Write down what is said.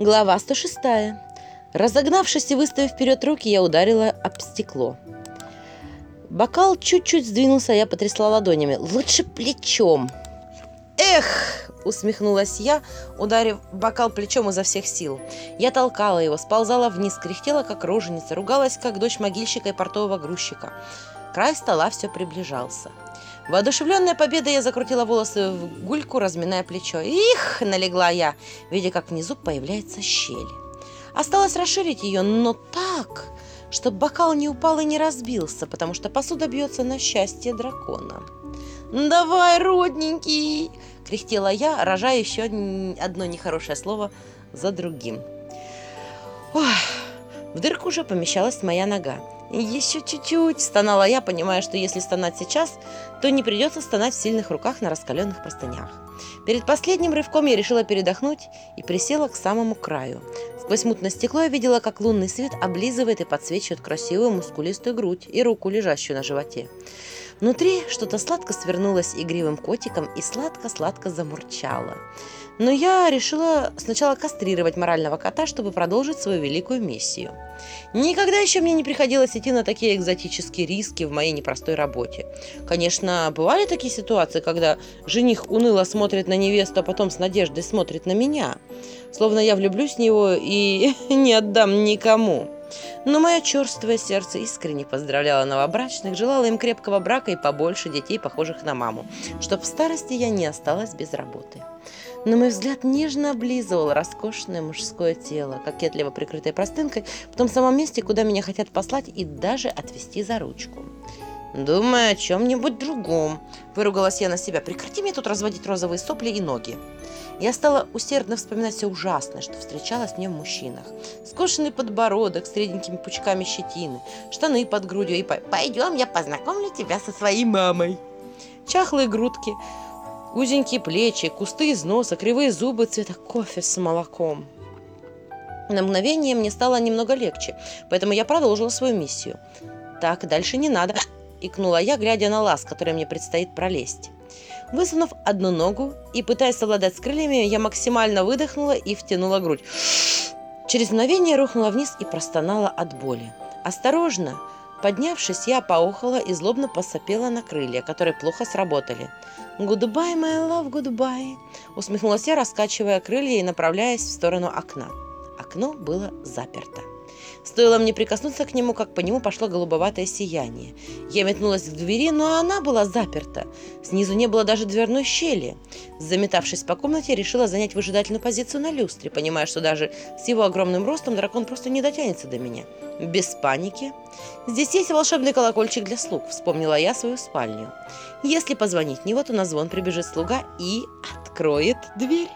Глава 106. Разогнавшись и выставив вперед руки, я ударила об стекло. Бокал чуть-чуть сдвинулся, а я потрясла ладонями. Лучше плечом. Эх! Усмехнулась я, ударив бокал плечом изо всех сил. Я толкала его, сползала вниз, кряхтела, как роженица, ругалась, как дочь могильщика и портового грузчика. Край стола все приближался. Воодушевленная победой, я закрутила волосы в гульку, разминая плечо. Их! налегла я, видя, как внизу появляется щель. Осталось расширить ее, но так, чтобы бокал не упал и не разбился, потому что посуда бьется на счастье дракона. «Давай, родненький!» — кряхтела я, рожая еще одно нехорошее слово за другим. Ох, в дырку уже помещалась моя нога. «Еще чуть-чуть!» – стонала я, понимая, что если стонать сейчас, то не придется стонать в сильных руках на раскаленных простынях. Перед последним рывком я решила передохнуть и присела к самому краю. Сквозь мутное стекло я видела, как лунный свет облизывает и подсвечивает красивую мускулистую грудь и руку, лежащую на животе. Внутри что-то сладко свернулось игривым котиком и сладко-сладко замурчало. Но я решила сначала кастрировать морального кота, чтобы продолжить свою великую миссию. Никогда еще мне не приходилось идти на такие экзотические риски в моей непростой работе. Конечно, бывали такие ситуации, когда жених уныло смотрит на невесту, а потом с надеждой смотрит на меня, словно я влюблюсь в него и не отдам никому. Но мое черствое сердце искренне поздравляло новобрачных, желало им крепкого брака и побольше детей, похожих на маму, чтобы в старости я не осталась без работы. Но мой взгляд нежно облизывал роскошное мужское тело, кокетливо прикрытое простынкой, в том самом месте, куда меня хотят послать и даже отвести за ручку. «Думай о чем-нибудь другом», – выругалась я на себя. «Прекрати мне тут разводить розовые сопли и ноги». Я стала усердно вспоминать все ужасное, что встречалось мне в мужчинах. Скошенный подбородок с средненькими пучками щетины, штаны под грудью и «Пойдем, я познакомлю тебя со своей мамой». Чахлые грудки, узенькие плечи, кусты из носа, кривые зубы цвета кофе с молоком. На мгновение мне стало немного легче, поэтому я продолжила свою миссию. «Так, дальше не надо», – икнула я, глядя на лаз, который мне предстоит пролезть. Высунув одну ногу и пытаясь совладать с крыльями, я максимально выдохнула и втянула грудь. Через мгновение рухнула вниз и простонала от боли. Осторожно, поднявшись, я поохала и злобно посопела на крылья, которые плохо сработали. «Goodbye, my love, goodbye!» усмехнулась я, раскачивая крылья и направляясь в сторону окна. Окно было заперто. Стоило мне прикоснуться к нему, как по нему пошло голубоватое сияние. Я метнулась к двери, но она была заперта. Снизу не было даже дверной щели. Заметавшись по комнате, решила занять выжидательную позицию на люстре, понимая, что даже с его огромным ростом дракон просто не дотянется до меня. Без паники. Здесь есть волшебный колокольчик для слуг, вспомнила я свою спальню. Если позвонить в него, то на звон прибежит слуга и откроет дверь.